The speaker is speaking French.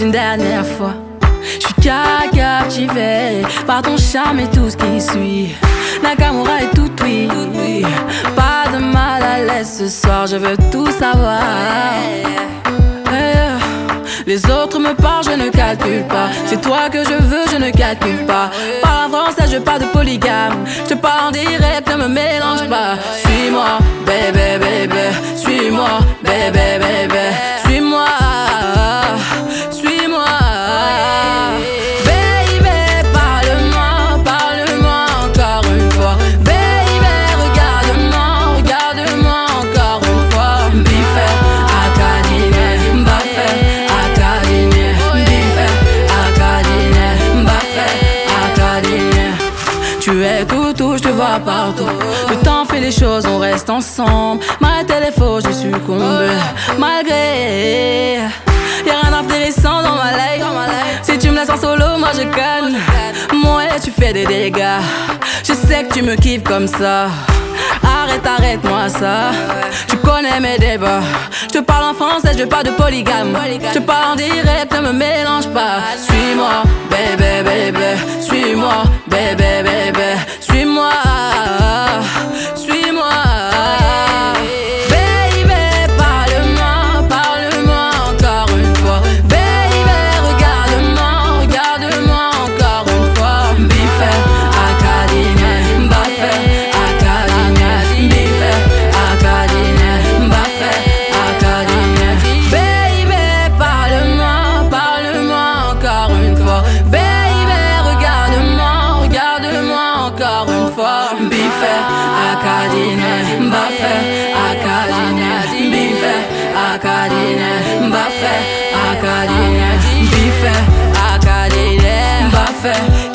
une dernière fois. Je suis captivé par ton charme et tout ce qui suit. Nakamura est tout oui. Pas de mal à l'aise ce soir, je veux tout savoir. Les autres me parlent, je ne calcule pas. C'est toi que je veux, je ne calcule pas. Par français, je parle de polygame. Je parle en direct, ne me mélange pas. Suis-moi, bébé, bébé. Suis-moi, bébé. Partout. Le temps fait les choses, on reste ensemble. Les faux, je succombe. Malgré. Y'a rien d'intéressant dans ma life. Si tu me laisses en solo, moi je calme. Moi, tu fais des dégâts. Je sais que tu me kiffes comme ça. Arrête, arrête-moi ça. Tu connais mes débats. Je te parle en français, je pas de polygame. Je te parle en direct, ne me mélange pas. Suis-moi, bébé, bébé. Suis-moi, bébé. Akarine, Bafé, Akarine, Bifé, Akarine, Bafé, bife a Akarine, Bafé.